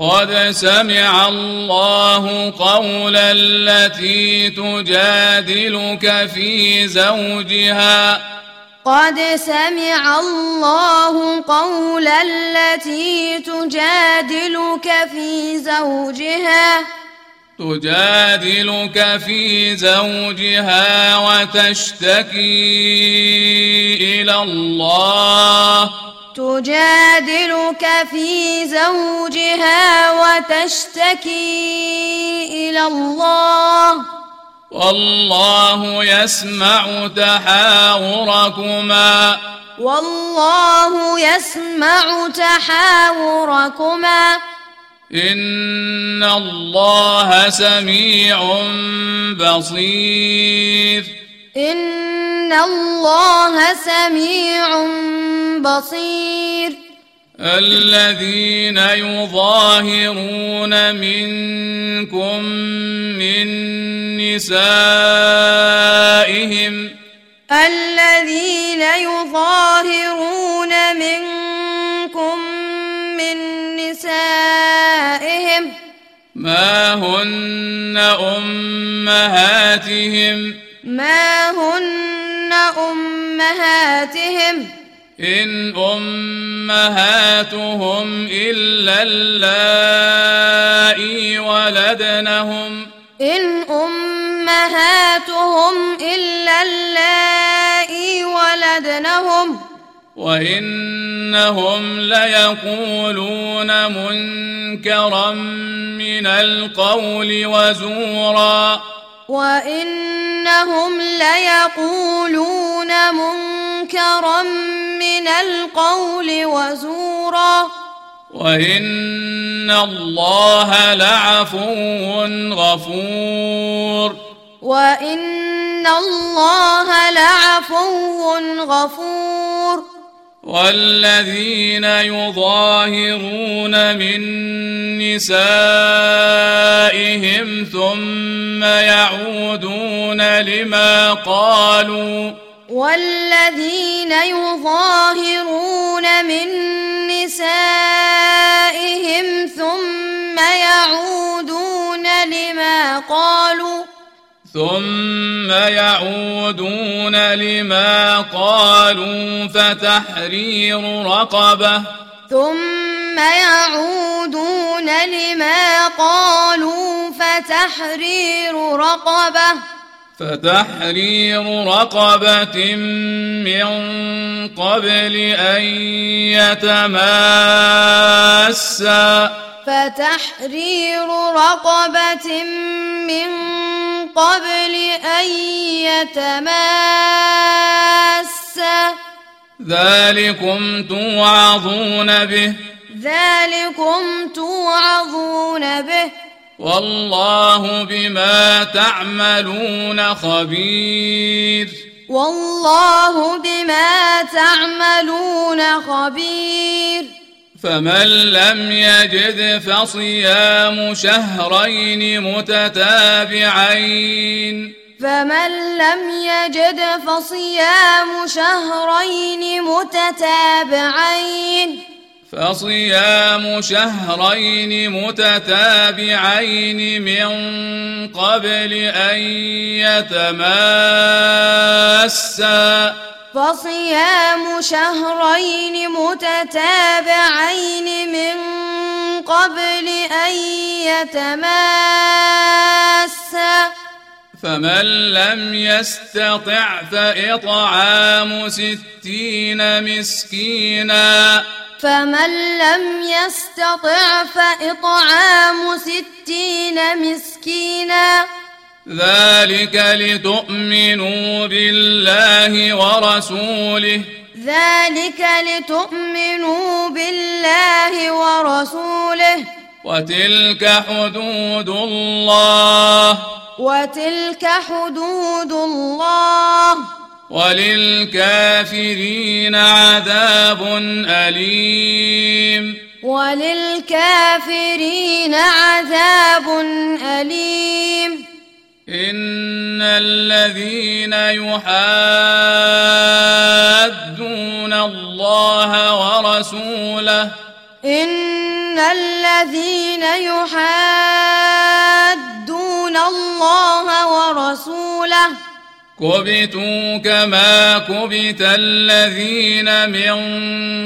قد سمع الله قول التي تجادلك في زوجها. قد سمع الله قول التي تجادلك في زوجها. تجادلك في زوجها وتشتكي إلى الله. تجادلك في زوجها وتشتكي إلى الله. والله يسمع تحاوركما. والله يسمع تحاوركما. إن الله سميع بصير. ان الله سميع بصير الذين يظاهرون منكم من نسائهم الذين يظاهرون منكم من نسائهم ما هن امهاتهم ما هن امهاتهم ان امهاتهم الا اللائي ولدنهم إن أمهاتهم إلا اللائي ولدنهم وانهم ليقولون منكرا من القول وزورا وإنهم ليقولون منكرا من القول وزورا. وإن الله لعفو غفور. وإن الله لعفو غفور. والذين يظاهرون من نسائهم ثم يعودون لما قالوا والذين يظاهرون من نسائهم ثم يعودون لما قالوا ثم يعودون لما قالوا فتحرير رقبة. ثم يعودون لما قالوا فتحرير رقبة. فتحرير رقبة من قبل أن يتماسا. فتحرير رقبة من قبل أن يتماسا ذلكم توعظون به. ذلكم توعظون به. والله بما تعملون خبير. والله بما تعملون خبير. فمن لم يجد فصيام شهرين متتابعين. فمن لم يجد فصيام شهرين متتابعين. فصيام شهرين متتابعين من قبل أن يتماسا. فصيام شهرين متتابعين من قبل أن يتماسا فمن لم يستطع فإطعام ستين مسكينا. فمن لم يستطع فإطعام ستين مسكينا. ذلك لتؤمنوا بالله ورسوله. ذلك لتؤمنوا بالله ورسوله. وتلك حدود الله. وتلك حدود الله. وللكافرين عذاب أليم. وللكافرين عذاب أليم. الذين يحادون الله ورسوله. إن الذين يحادون الله ورسوله. كبتوا كما كبت الذين من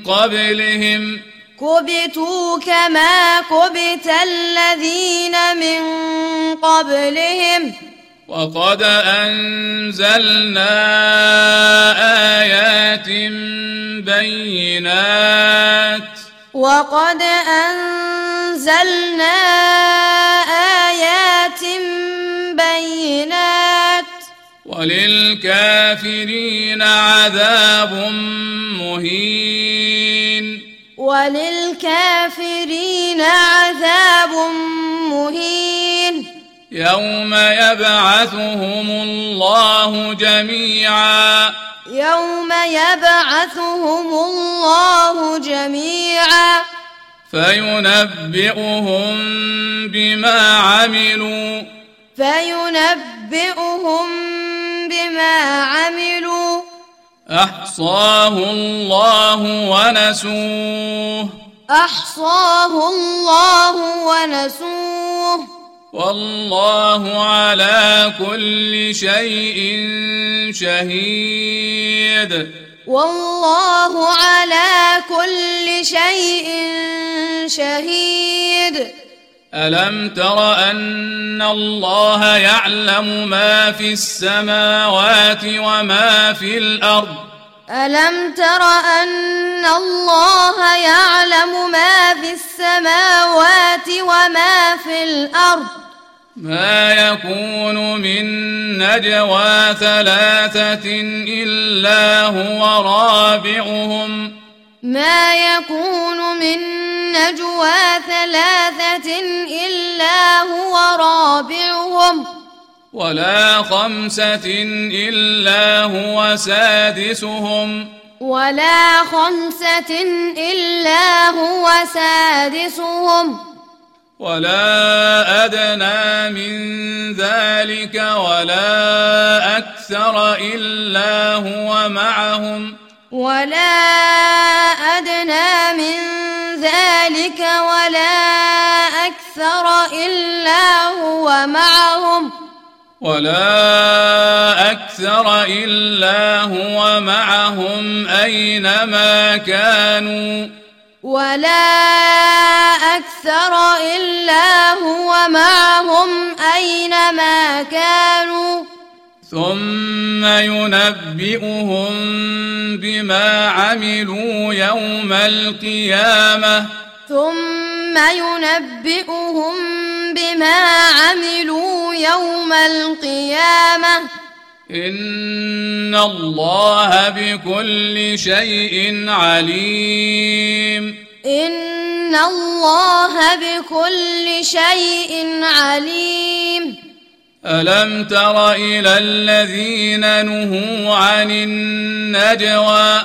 قبلهم. كبتوا كما كبت الذين من قبلهم. وقد أنزلنا آيات بينات وقد أنزلنا آيات بينات وللكافرين عذاب مهين وللكافرين عذاب مهين يوم يبعثهم الله جميعا يوم يبعثهم الله جميعا فينبئهم بما عملوا فينبئهم بما عملوا احصاه الله ونسوه احصاه الله ونسوه والله على كل شيء شهيد. والله على كل شيء شهيد. ألم تر أن الله يعلم ما في السماوات وما في الأرض؟ ألم تر أن الله يعلم ما في السماوات وما في الأرض؟ ما يكون من نجوى ثلاثة إلا هو رابعهم. ما يكون من نجوى ثلاثة إلا هو رابعهم. ولا خمسة إلا هو سادسهم. ولا خمسة إلا هو سادسهم. ولا أدنى من ذلك ولا أكثر إلا هو معهم. ولا أدنى من ذلك ولا أكثر إلا هو معهم. ولا أكثر إلا هو معهم أينما كانوا. ولا أكثر إلا هو معهم أينما كانوا. ثم ينبئهم بما عملوا يوم القيامة. ثم ينبئهم بما عملوا يوم القيامة. إن الله بكل شيء عليم إن الله بكل شيء عليم ألم تر إلى الذين نهوا عن النجوى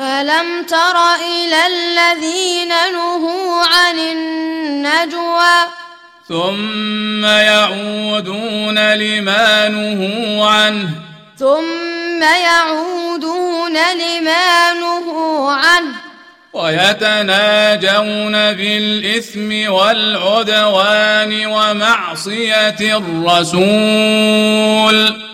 ألم تر إلى الذين نهوا عن النجوى ثم يعودون لما نهوا عنه. ثم يعودون لما نهوا عنه. ويتناجون بالإثم والعدوان ومعصية الرسول.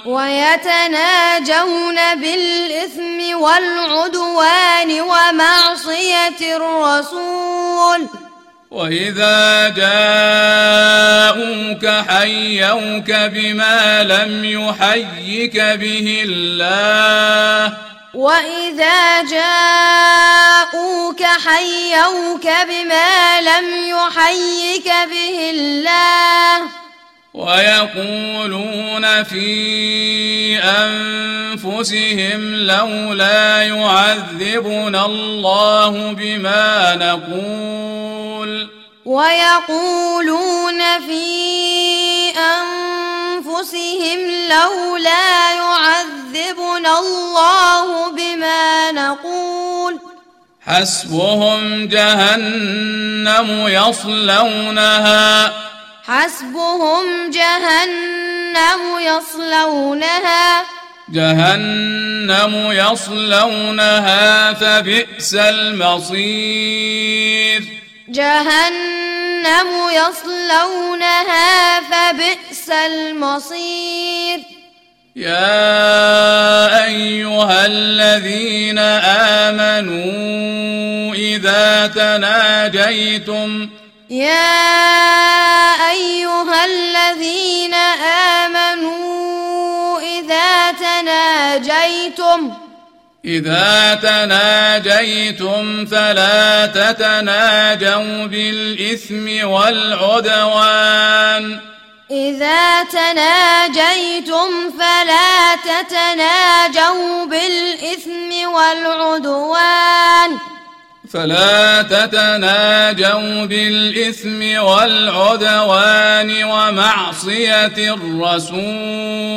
ويتناجون بالإثم والعدوان ومعصية الرسول. وإذا جاءوك حيوك بما لم يحيك به الله. وإذا جاءوك حيوك بما لم يحيك به الله. ويقولون في أنفسهم لولا يعذبنا الله بما نقول. ويقول ويقولون في أنفسهم لولا يعذبنا الله بما نقول حسبهم جهنم يصلونها. حسبهم جهنم يصلونها. جهنم يصلونها فبئس المصير. جهنم يصلونها فبئس المصير. يا أيها الذين آمنوا إذا تناجيتم يا أيها الذين آمنوا إذا تناجيتم إذا تناجيتم فلا تتناجوا بالإثم والعدوان. إذا تناجيتم فلا تتناجوا بالإثم والعدوان. فلا تتناجوا بالإثم والعدوان ومعصية الرسول.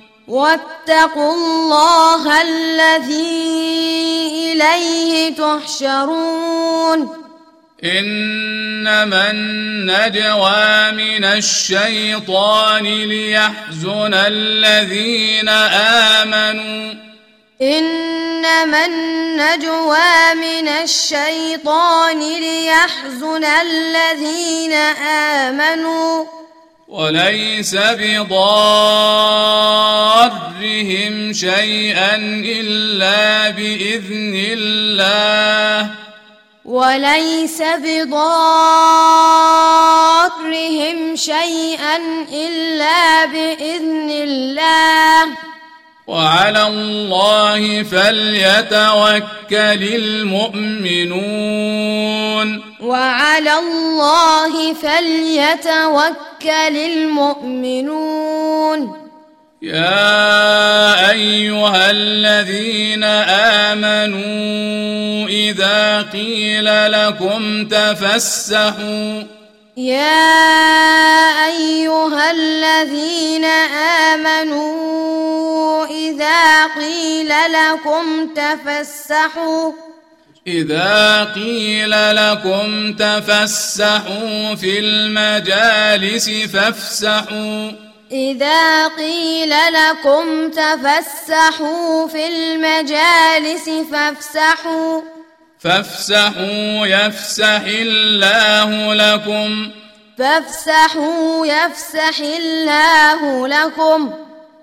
واتقوا الله الذي إليه تحشرون. إنما النجوى من الشيطان ليحزن الذين آمنوا. إنما النجوى من الشيطان ليحزن الذين آمنوا. وليس بضارهم شيئا إلا بإذن الله. وليس بضارهم شيئا إلا بإذن الله. وعلى الله فليتوكل المؤمنون. وعلى الله فليتوكل المؤمنون. يا أيها الذين آمنوا إذا قيل لكم تفسحوا يا أيها الذين آمنوا إذا قيل لكم تفسحوا إذا قيل لكم تفسحوا في المجالس فافسحوا. إذا قيل لكم تفسحوا في المجالس فافسحوا. فافسحوا يفسح الله لكم. فافسحوا يفسح الله لكم.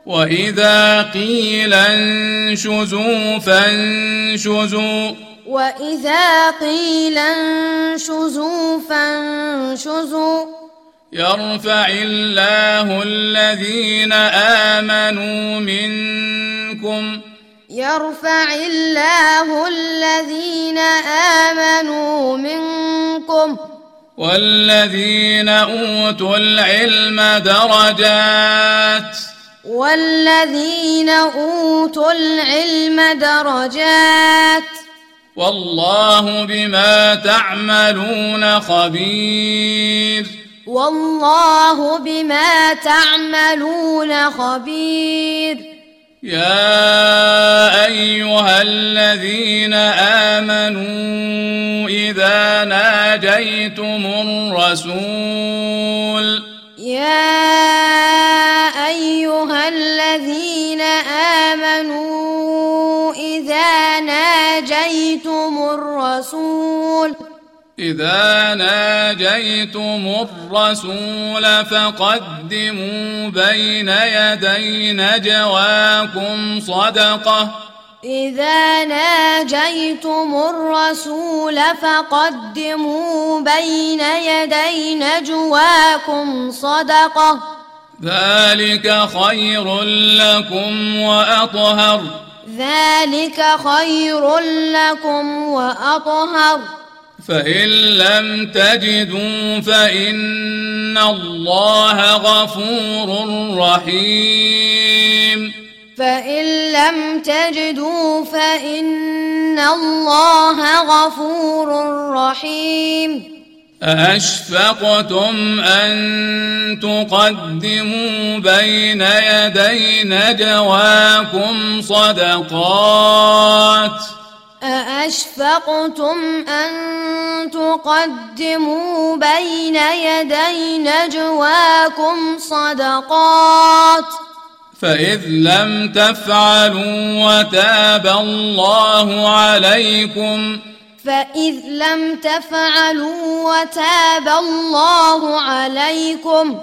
وإذا قيل انشزوا فانشزوا. وإذا قيل انشزوا فانشزوا. يرفع الله الذين آمنوا منكم يرفع الله الذين آمنوا منكم والذين أوتوا العلم درجات والذين أوتوا العلم درجات والله بما تعملون خبير والله بما تعملون خبير يا أيها الذين آمنوا إذا ناجيتم الرسول يا أيها الذين آمنوا إذا ناجيتم الرسول إذا ناجيتم الرسول فقدموا بين يدي نجواكم صدقة. إذا ناجيتم الرسول فقدموا بين يدي نجواكم صدقة. ذلك خير لكم وأطهر. ذلك خير لكم وأطهر. فإن لم تجدوا فإن الله غفور رحيم. فإن لم تجدوا فإن الله غفور رحيم. أأشفقتم أن تقدموا بين يدي نجواكم صدقات ۖ؟ أأشفقتم أن تقدموا بين يدي نجواكم صدقات فإذ لم تفعلوا وتاب الله عليكم فإذ لم تفعلوا وتاب الله عليكم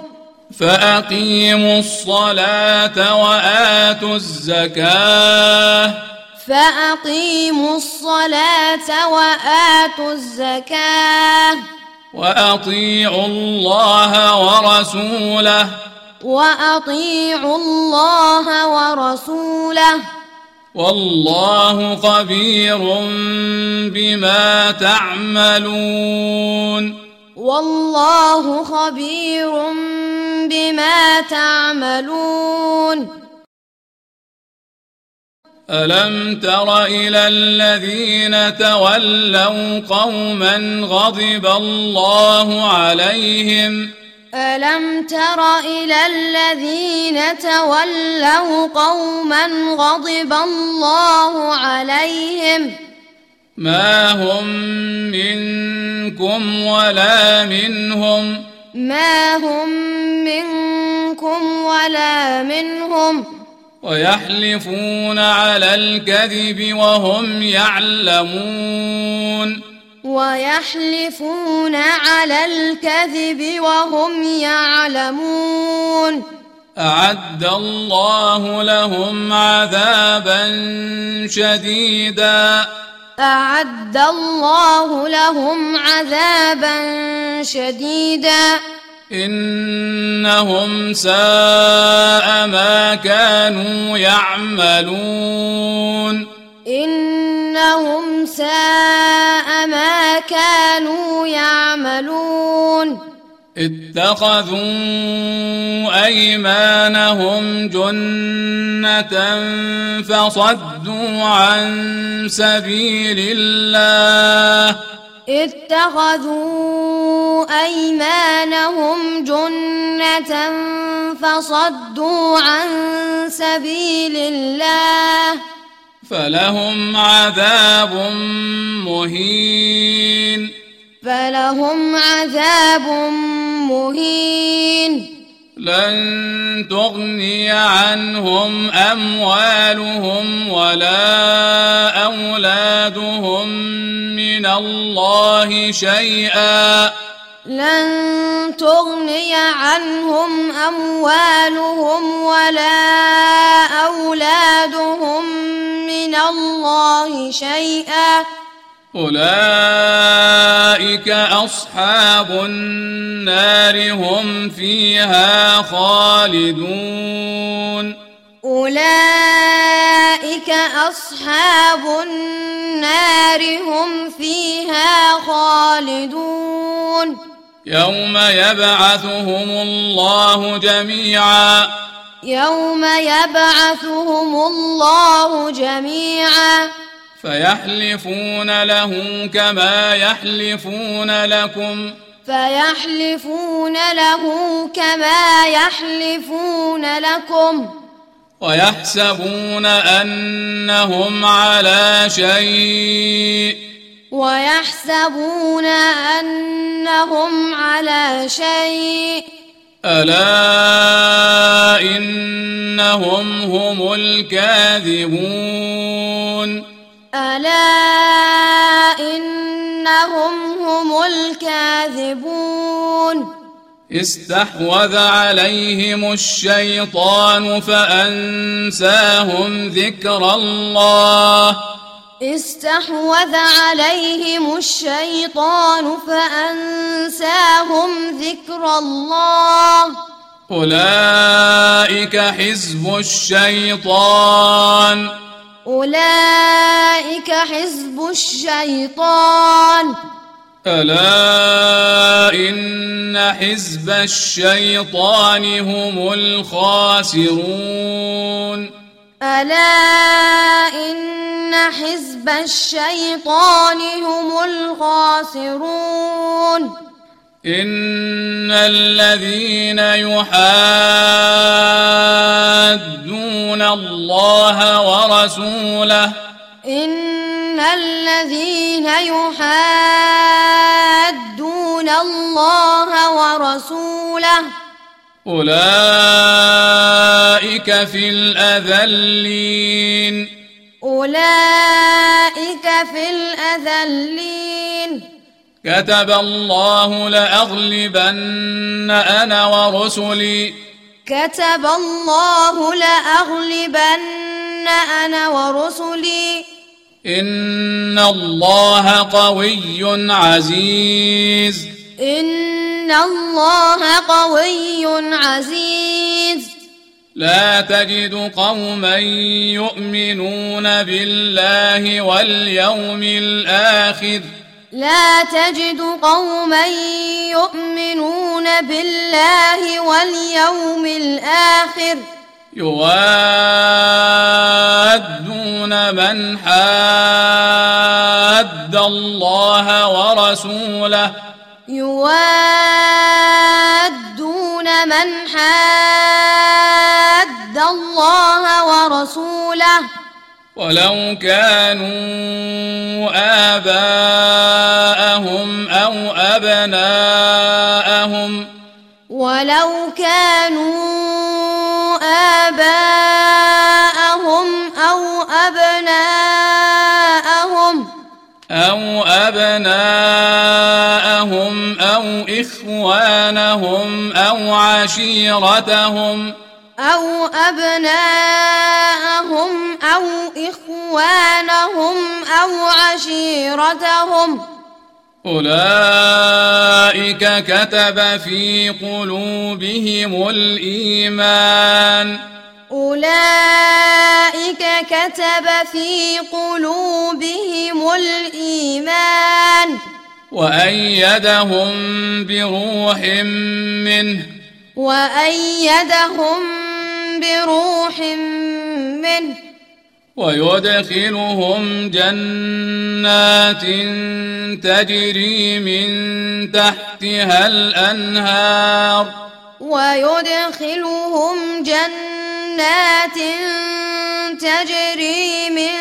فأقيموا الصلاة وآتوا الزكاة فأقيموا الصلاة وآتوا الزكاة. وأطيعوا الله ورسوله. وأطيعوا الله ورسوله. والله خبير بما تعملون. والله خبير بما تعملون. ألم تر إلى الذين تولوا قوما غضب الله عليهم ألم تر إلى الذين تولوا قوما غضب الله عليهم ما هم منكم ولا منهم ما هم منكم ولا منهم ويحلفون على الكذب وهم يعلمون. ويحلفون على الكذب وهم يعلمون. أعد الله لهم عذابا شديدا. أعد الله لهم عذابا شديدا. إنهم ساء ما كانوا يعملون. إنهم ساء ما كانوا يعملون. اتخذوا أيمانهم جنة فصدوا عن سبيل الله. اتخذوا أيمانهم جنة فصدوا عن سبيل الله فلهم عذاب مهين. فلهم عذاب مهين. لن تغني عنهم أموالهم ولا أولادهم من الله شيئا. لن تغني عنهم أموالهم ولا أولادهم من الله شيئا. أولئك أصحاب النار هم فيها خالدون. أولئك أصحاب النار هم فيها خالدون. يوم يبعثهم الله جميعا. يوم يبعثهم الله جميعا. فيحلفون له كما يحلفون لكم. فيحلفون له كما يحلفون لكم. ويحسبون أنهم على شيء. ويحسبون أنهم على شيء. ألا إنهم هم الكاذبون. ألا إنهم هم الكاذبون استحوذ عليهم الشيطان فأنساهم ذكر الله. استحوذ عليهم الشيطان فأنساهم ذكر الله. أولئك حزب الشيطان. أولئك حزب الشيطان. ألا إن حزب الشيطان هم الخاسرون. ألا إن حزب الشيطان هم الخاسرون. إن الذين يحادون الله ورسوله إن الذين يحادون الله ورسوله أولئك في الأذلين أولئك في الأذلين كتب الله لأغلبن أنا ورسلي. كتب الله لأغلبن أنا ورسلي. إن الله قوي عزيز. إن الله قوي عزيز. لا تجد قوما يؤمنون بالله واليوم الآخر. لا تجد قوما يؤمنون بالله واليوم الآخر يوادون من حاد الله ورسوله. يوادون من حاد الله ورسوله ولو كانوا آباءهم أو أبناءهم ولو كانوا آباءهم أو أبناءهم أو أبناءهم أو إخوانهم أو عشيرتهم أو أبناءهم أو إخوانهم أو عشيرتهم أولئك كتب في قلوبهم الإيمان أولئك كتب في قلوبهم الإيمان وأيدهم بروح منه وأيدهم بروح منه ويدخلهم جنات تجري من تحتها الأنهار. ويدخلهم جنات تجري من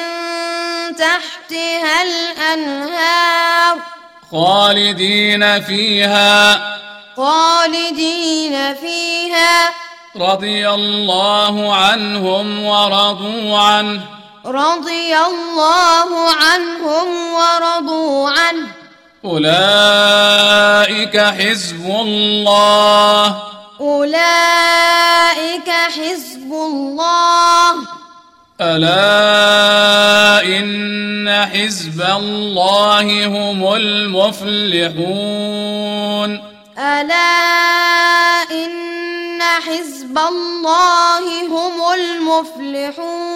تحتها الأنهار. خالدين فيها. خالدين فيها. رضي الله عنهم ورضوا عنه. رضي الله عنهم ورضوا عنه. أولئك حزب الله. أولئك حزب الله. ألا إن حزب الله هم المفلحون. ألا إن حزب الله هم المفلحون.